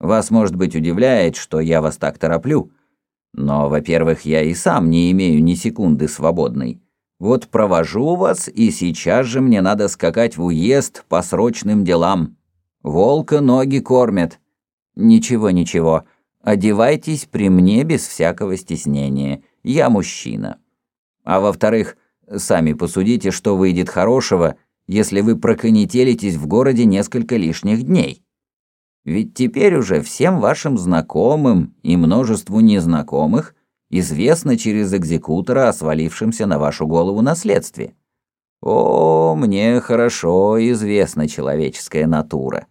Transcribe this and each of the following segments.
Вас, может быть, удивляет, что я вас так тороплю. Но, во-первых, я и сам не имею ни секунды свободной. Вот провожу вас, и сейчас же мне надо скакать в уезд по срочным делам. Волка ноги кормят. Ничего, ничего. Одевайтесь при мне без всякого стеснения. Я мужчина. А во-вторых, сами посудите, что выйдет хорошего, если вы проконетелитесь в городе несколько лишних дней. Ведь теперь уже всем вашим знакомым и множеству незнакомых известно через экзекутора о свалившемся на вашу голову наследстве. О, мне хорошо известна человеческая натура.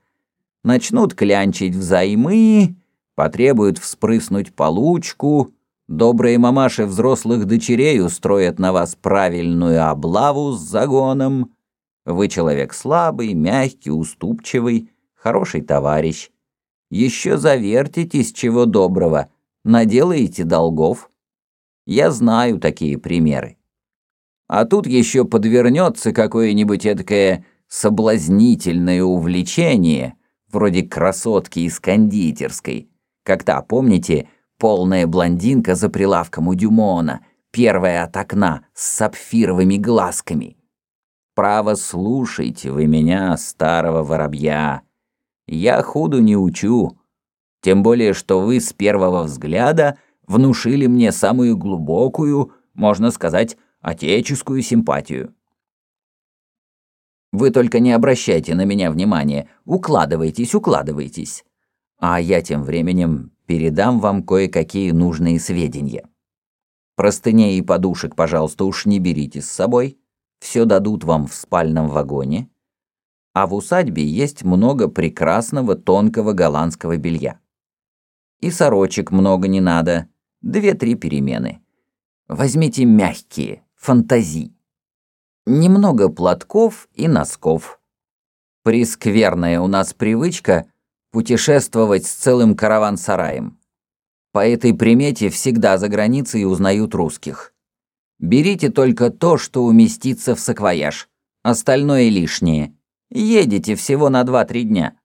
Начнут клянчить взаймы, потребуют вспрыснуть получку, добрые мамаши взрослых дочерей устроят на вас правильную облаву с загоном. Вы человек слабый, мягкий, уступчивый, хороший товарищ. Еще завертитесь чего доброго, наделаете долгов. Я знаю такие примеры. А тут еще подвернется какое-нибудь эдакое соблазнительное увлечение, вроде красотки из кондитерской. Как та, помните, полная блондинка за прилавком у Дюмона, первая от окна, с сапфировыми глазками. Право, слушайте вы меня, старого воробья. Я худу не учу. Тем более, что вы с первого взгляда внушили мне самую глубокую, можно сказать, отеческую симпатию. Вы только не обращайте на меня внимания, укладывайтесь, укладывайтесь. А я тем временем передам вам кое-какие нужные сведения. Простыней и подушек, пожалуйста, уж не берите с собой. Все дадут вам в спальном вагоне. А в усадьбе есть много прекрасного тонкого голландского белья. И сорочек много не надо, две-три перемены. Возьмите мягкие, фантази. Немного платков и носков. Прескверная у нас привычка путешествовать с целым караван-сараем. По этой примете всегда за границей узнают русских. Берите только то, что уместится в саквояж, остальное лишнее. Едете всего на 2-3 дня.